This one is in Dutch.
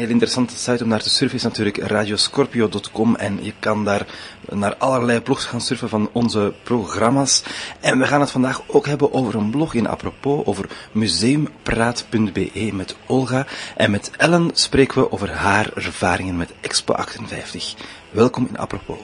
heel interessante site om naar te surfen is natuurlijk radioscorpio.com en je kan daar naar allerlei blogs gaan surfen van onze programma's. En we gaan het vandaag ook hebben over een blog in apropos, over museumpraat.be met Olga. En met Ellen spreken we over haar ervaringen met Expo 58. Welkom in apropos.